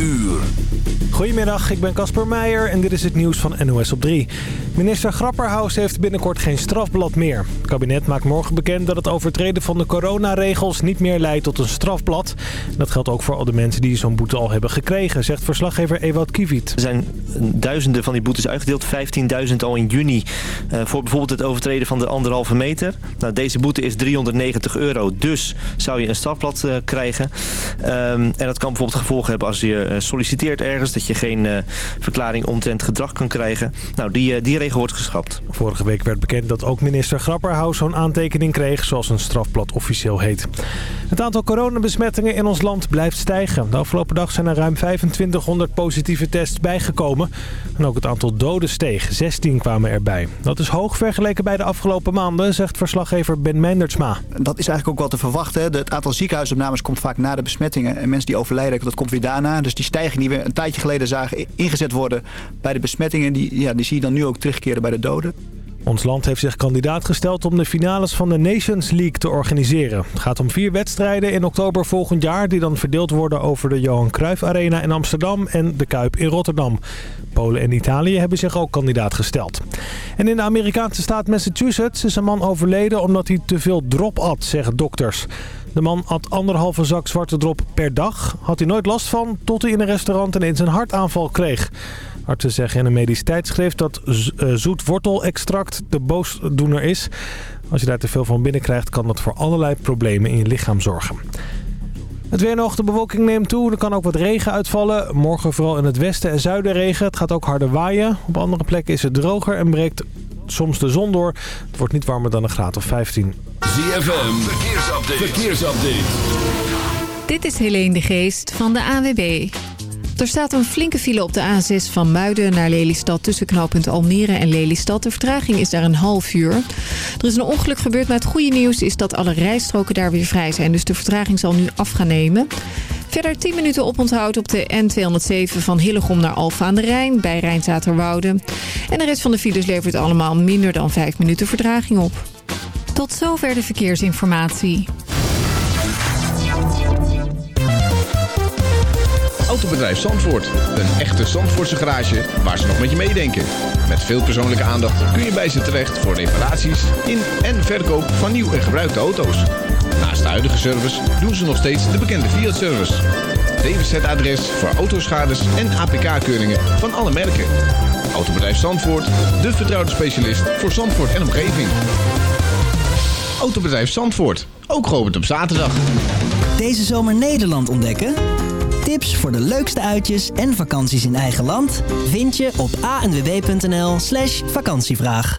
uur. Goedemiddag, ik ben Casper Meijer en dit is het nieuws van NOS op 3. Minister Grapperhaus heeft binnenkort geen strafblad meer. Het kabinet maakt morgen bekend dat het overtreden van de coronaregels niet meer leidt tot een strafblad. Dat geldt ook voor al de mensen die zo'n boete al hebben gekregen, zegt verslaggever Ewout Kiviet. Er zijn duizenden van die boetes uitgedeeld, 15.000 al in juni. Uh, voor bijvoorbeeld het overtreden van de anderhalve meter. Nou, deze boete is 390 euro, dus zou je een strafblad uh, krijgen. Um, en dat kan bijvoorbeeld gevolgen hebben als je uh, solliciteert ergens, dat je geen uh, verklaring omtrent gedrag kan krijgen. Nou, die, uh, die regel wordt geschrapt. Vorige week werd bekend dat ook minister Grapperhaus zo'n aantekening kreeg, zoals een strafblad officieel heet. Het aantal coronabesmettingen in ons land blijft stijgen. De afgelopen dag zijn er ruim 2500 positieve tests bijgekomen. En ook het aantal doden steeg. 16 kwamen erbij. Dat is hoog vergeleken bij de afgelopen maanden, zegt verslaggever Ben Meindertsma. Dat is eigenlijk ook wel te verwachten. Het aantal ziekenhuisopnames komt vaak na de besmettingen. En mensen die overlijden, dat komt weer daarna. Dus die stijging die we een tijdje geleden zagen ingezet worden bij de besmettingen... die, ja, die zie je dan nu ook terugkeren bij de doden. Ons land heeft zich kandidaat gesteld om de finales van de Nations League te organiseren. Het gaat om vier wedstrijden in oktober volgend jaar... die dan verdeeld worden over de Johan Cruijff Arena in Amsterdam en de Kuip in Rotterdam. Polen en Italië hebben zich ook kandidaat gesteld. En in de Amerikaanse staat Massachusetts is een man overleden omdat hij te veel drop at, zeggen dokters. De man at anderhalve zak zwarte drop per dag. Had hij nooit last van, tot hij in een restaurant ineens een hartaanval kreeg. Artsen zeggen in een medisch tijdschrift dat zoet wortelextract de boosdoener is. Als je daar te veel van binnenkrijgt, kan dat voor allerlei problemen in je lichaam zorgen. Het weer nog, de bewolking neemt toe. Er kan ook wat regen uitvallen. Morgen vooral in het westen en zuiden regen. Het gaat ook harder waaien. Op andere plekken is het droger en breekt soms de zon door. Het wordt niet warmer dan een graad of 15. ZFM, verkeersupdate. verkeersupdate. Dit is Helene de Geest van de AWB. Er staat een flinke file op de A6 van Muiden naar Lelystad... tussen knooppunt Almere en Lelystad. De vertraging is daar een half uur. Er is een ongeluk gebeurd, maar het goede nieuws is dat alle rijstroken daar weer vrij zijn. Dus de vertraging zal nu af gaan nemen. Verder 10 minuten oponthoud op de N207 van Hillegom naar Alfa aan de Rijn... bij Rijnzaterwoude. En de rest van de files levert allemaal minder dan 5 minuten vertraging op. Tot zover de verkeersinformatie. Autobedrijf Zandvoort. Een echte Zandvoortse garage waar ze nog met je meedenken. Met veel persoonlijke aandacht kun je bij ze terecht voor reparaties in en verkoop van nieuw en gebruikte auto's. Naast de huidige service doen ze nog steeds de bekende Fiat-service. DWZ-adres voor autoschades en APK-keuringen van alle merken. Autobedrijf Zandvoort, de vertrouwde specialist voor Zandvoort en omgeving. Autobedrijf Zandvoort, ook geopend op zaterdag. Deze zomer Nederland ontdekken? Tips voor de leukste uitjes en vakanties in eigen land vind je op anwb.nl slash vakantievraag.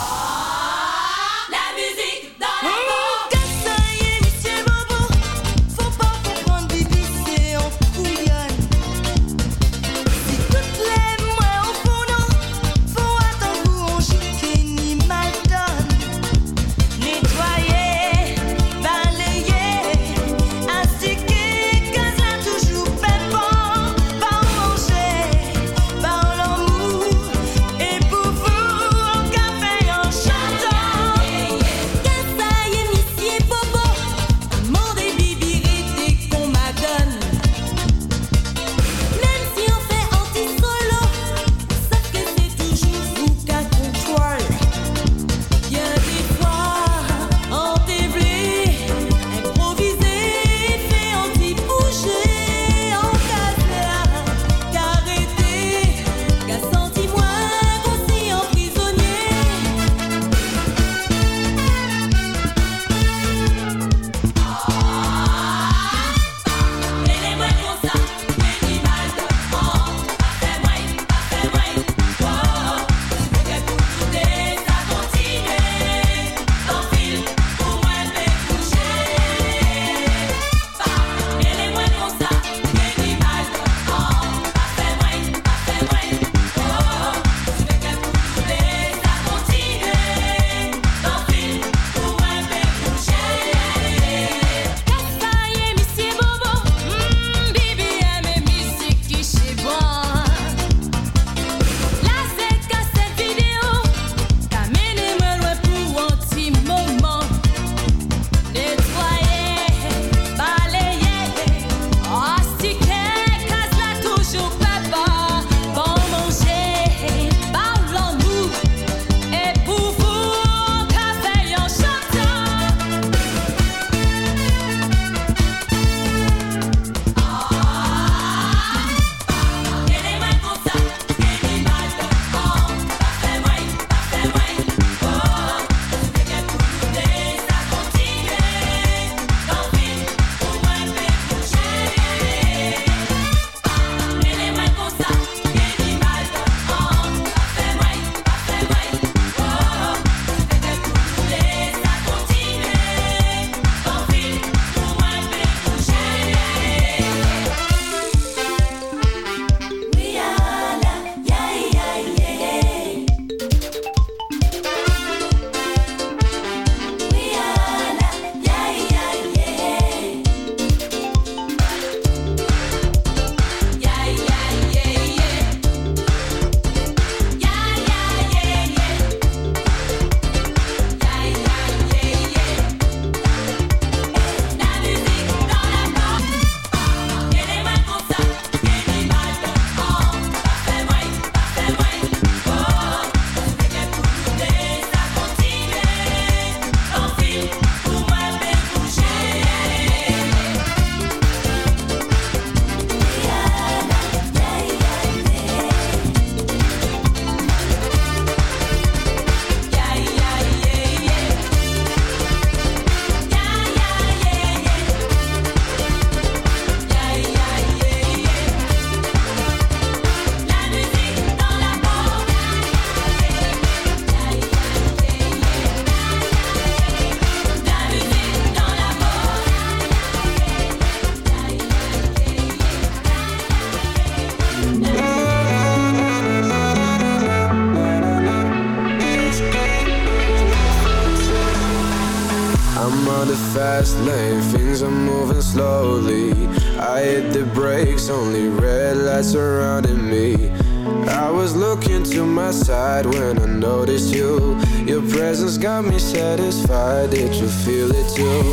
my side when I notice you. Your presence got me satisfied, did you feel it too?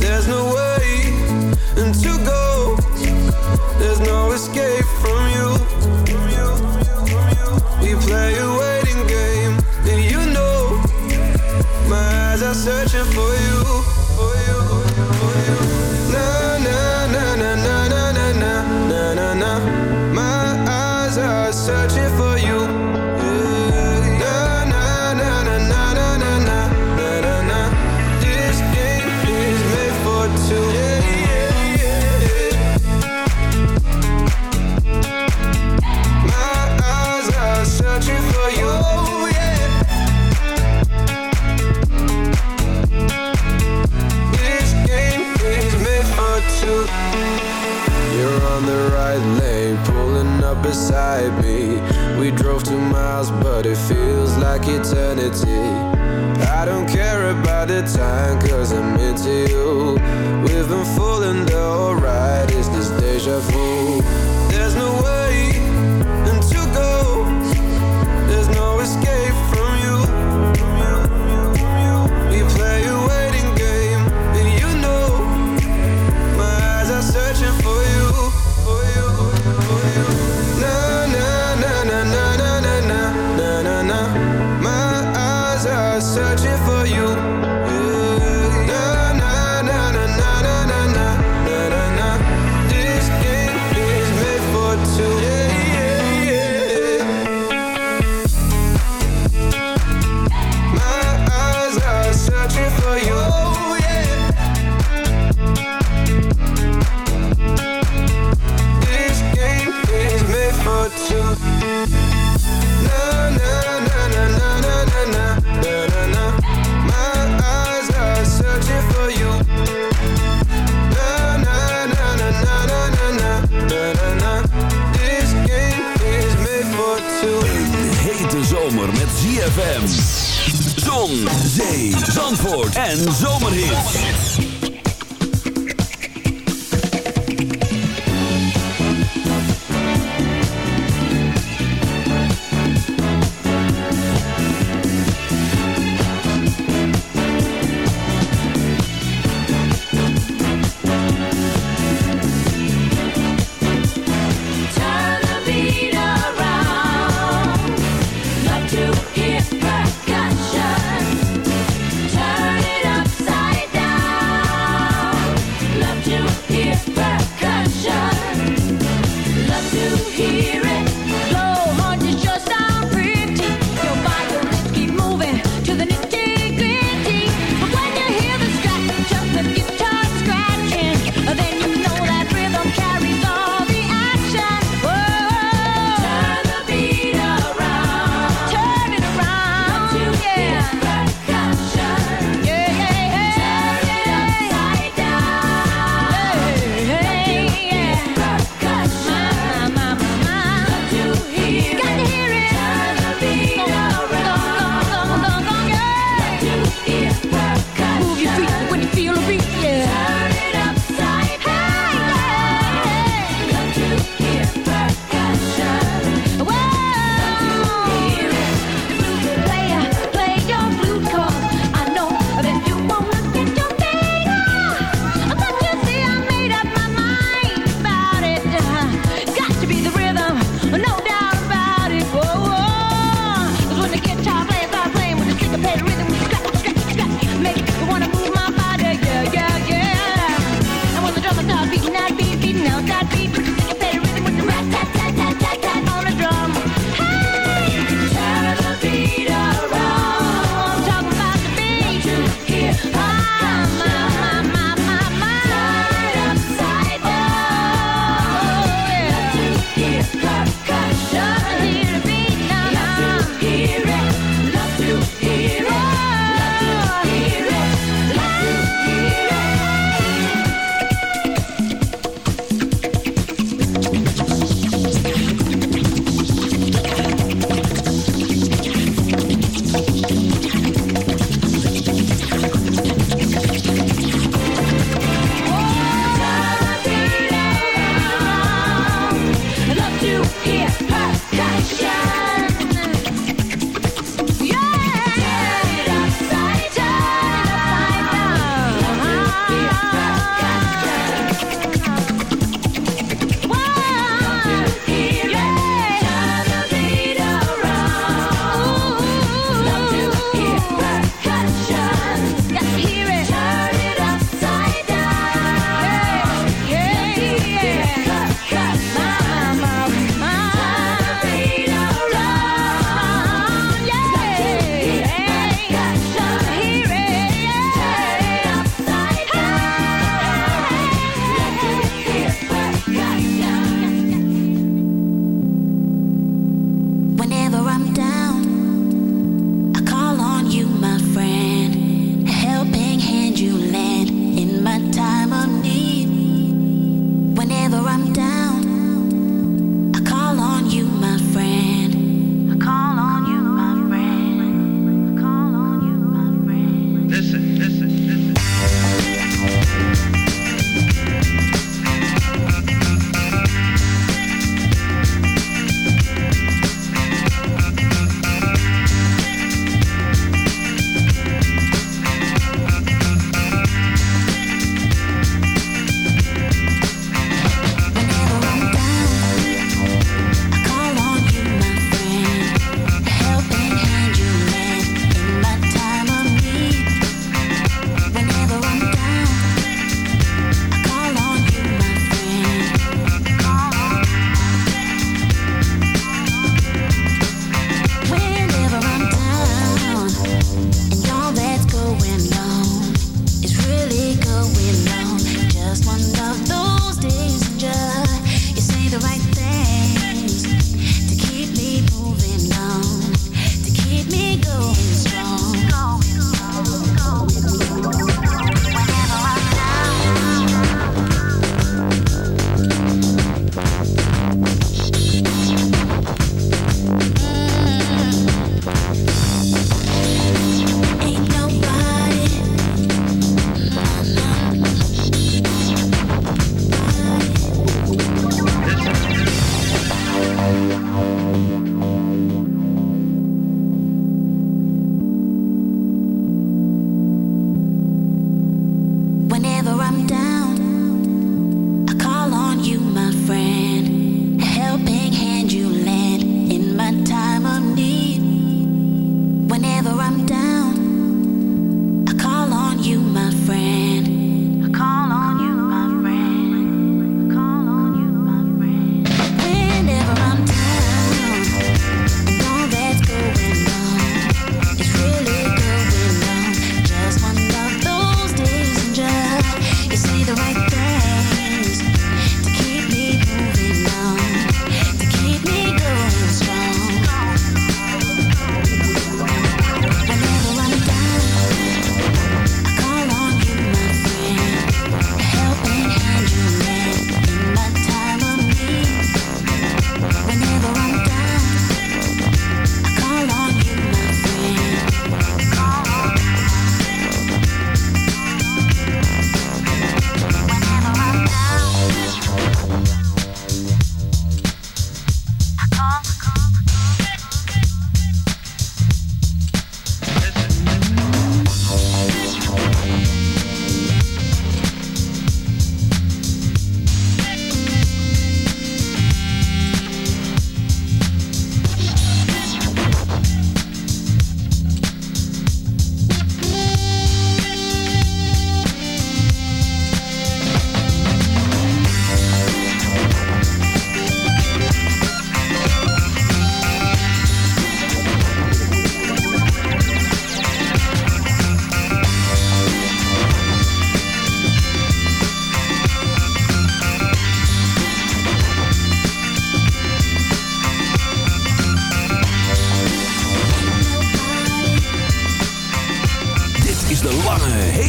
There's no way to go. There's no escape from you. We play a waiting game And you know My eyes are searching for you. Na na na na na na na na na. My eyes are searching for beside me. We drove two miles, but it feels like eternity. I don't care about the time, cause I'm into you. We've been fooling the alright, Is this deja vu. There's no way.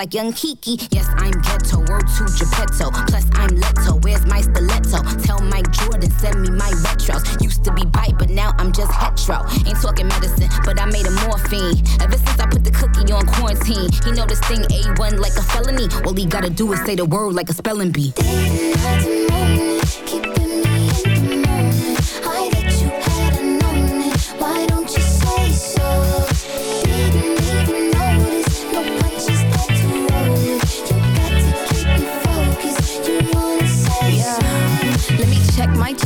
Like young Kiki. Yes, I'm ghetto, word to Geppetto. Plus I'm Leto, where's my stiletto? Tell Mike Jordan, send me my retros. Used to be bite, but now I'm just hetero. Ain't talking medicine, but I made a morphine. Ever since I put the cookie on quarantine, he know this thing A1 like a felony. All he gotta do is say the word like a spelling bee.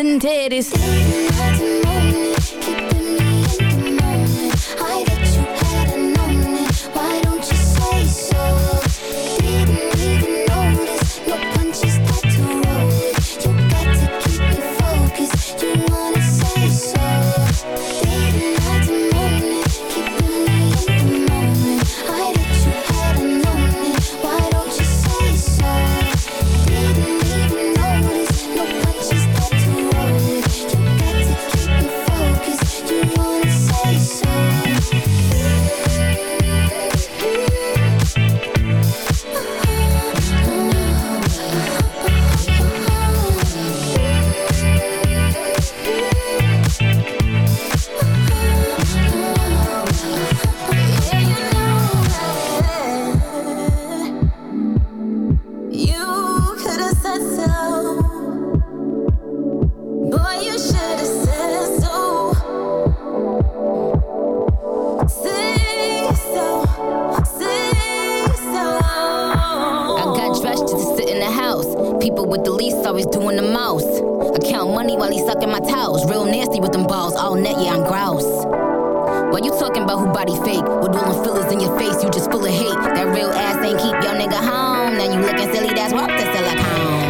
and titties. People with the least always doing the most. I count money while he sucking my towels. Real nasty with them balls, all net, yeah, I'm grouse. Why you talking about who body fake? With them fillers in your face, you just full of hate. That real ass ain't keep your nigga home. Now you looking silly, that's walk to silicone.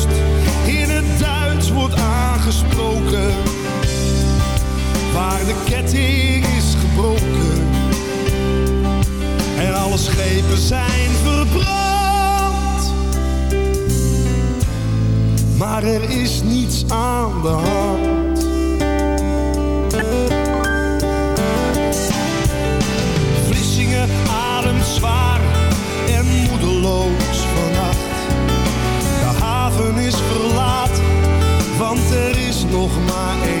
de ketting is gebroken. En alle schepen zijn verbrand. Maar er is niets aan de hand. Vlissingen ademt zwaar en moedeloos vannacht. De haven is verlaten, want er is nog maar één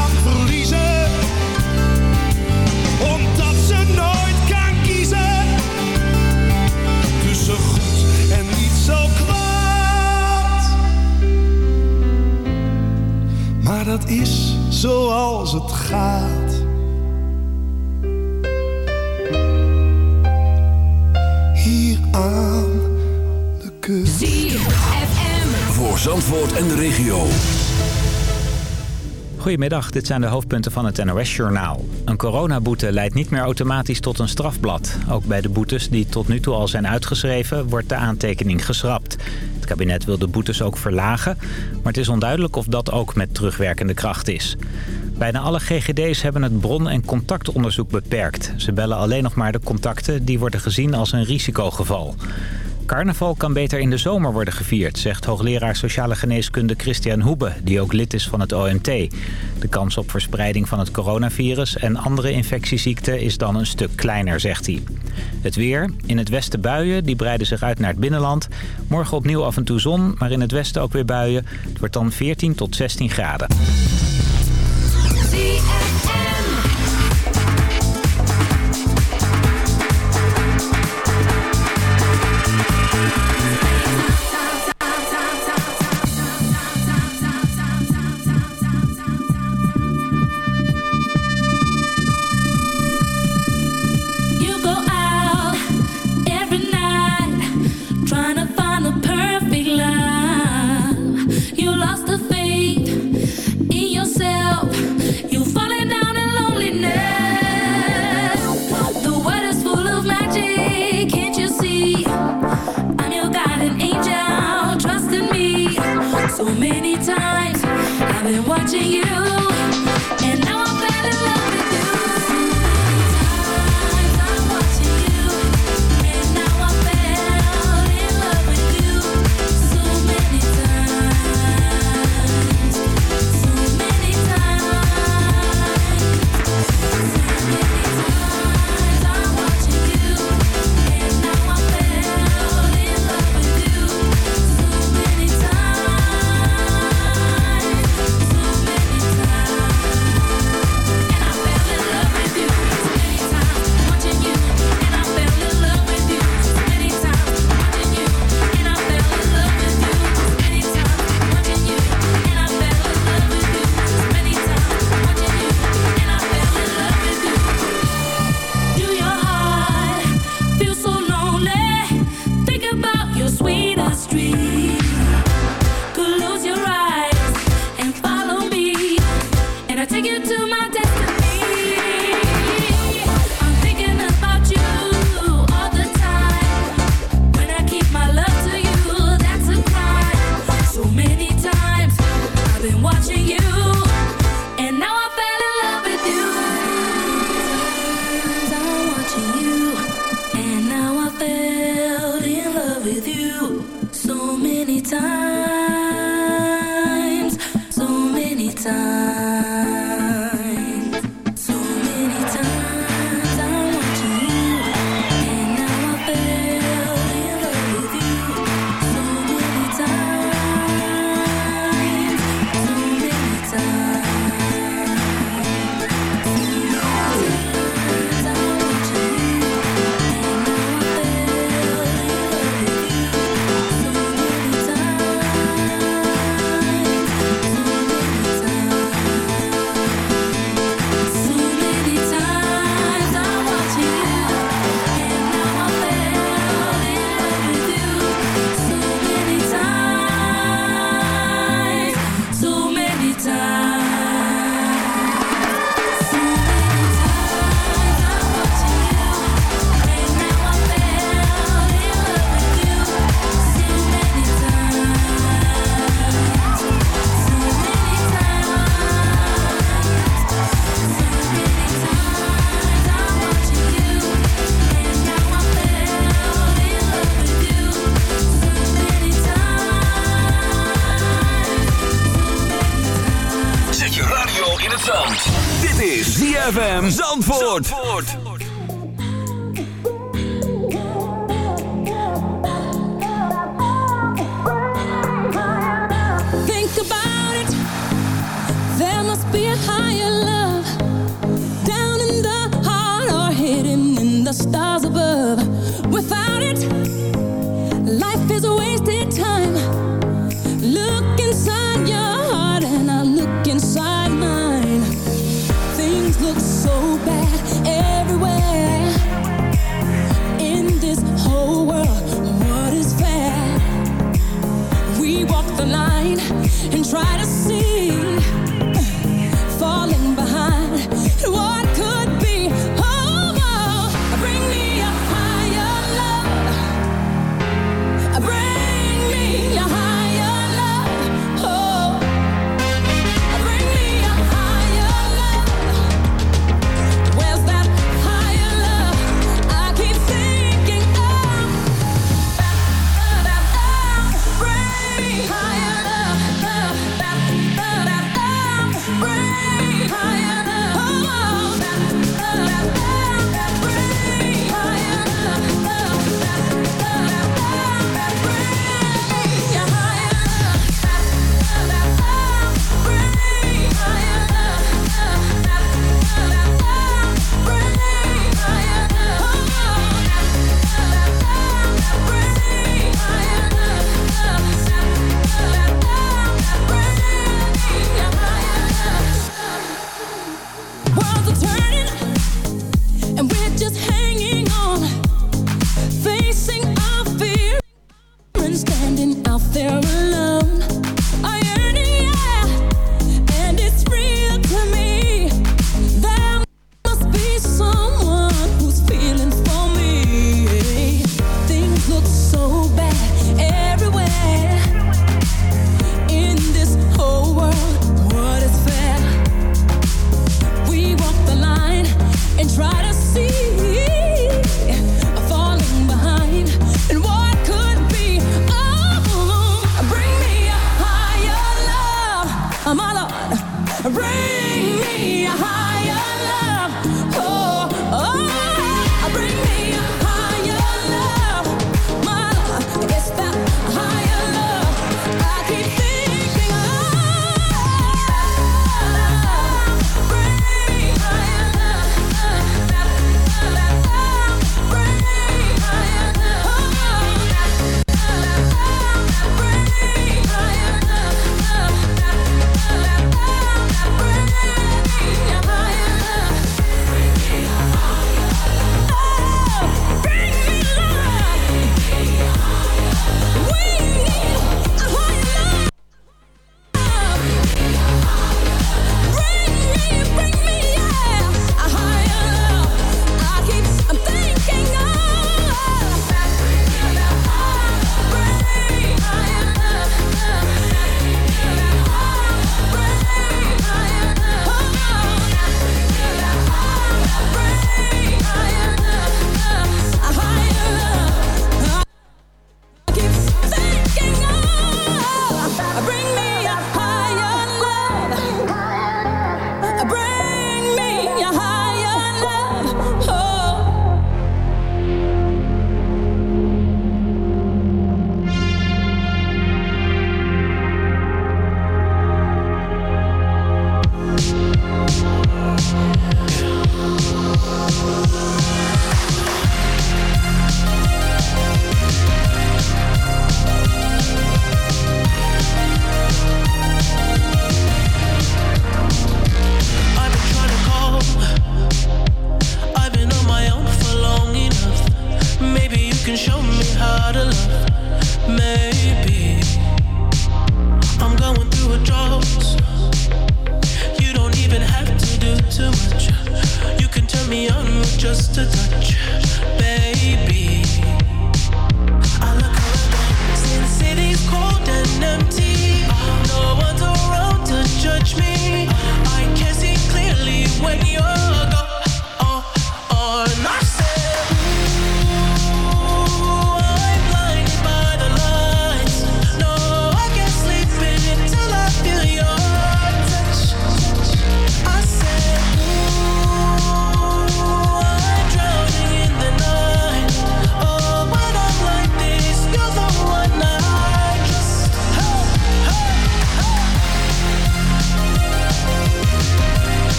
maar dat is zoals het gaat. Hier aan de kust. ZFM. Voor Zandvoort en de regio. Goedemiddag, dit zijn de hoofdpunten van het NOS-journaal. Een coronaboete leidt niet meer automatisch tot een strafblad. Ook bij de boetes die tot nu toe al zijn uitgeschreven... wordt de aantekening geschrapt kabinet wil de boetes ook verlagen, maar het is onduidelijk of dat ook met terugwerkende kracht is. Bijna alle GGD's hebben het bron- en contactonderzoek beperkt. Ze bellen alleen nog maar de contacten die worden gezien als een risicogeval. Carnaval kan beter in de zomer worden gevierd, zegt hoogleraar sociale geneeskunde Christian Hoebe, die ook lid is van het OMT. De kans op verspreiding van het coronavirus en andere infectieziekten is dan een stuk kleiner, zegt hij. Het weer, in het westen buien, die breiden zich uit naar het binnenland. Morgen opnieuw af en toe zon, maar in het westen ook weer buien. Het wordt dan 14 tot 16 graden.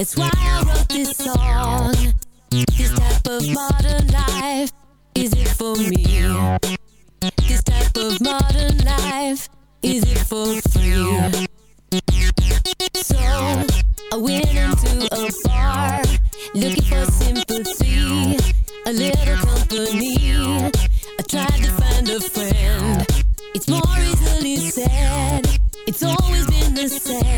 It's why I wrote this song. This type of modern life is it for me? This type of modern life is it for free? So I went into a bar looking for sympathy, a little company. I tried to find a friend. It's more easily said. It's always been the same.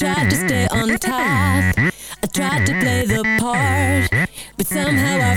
Tried to stay on top. I tried to play the part, but somehow I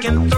Can throw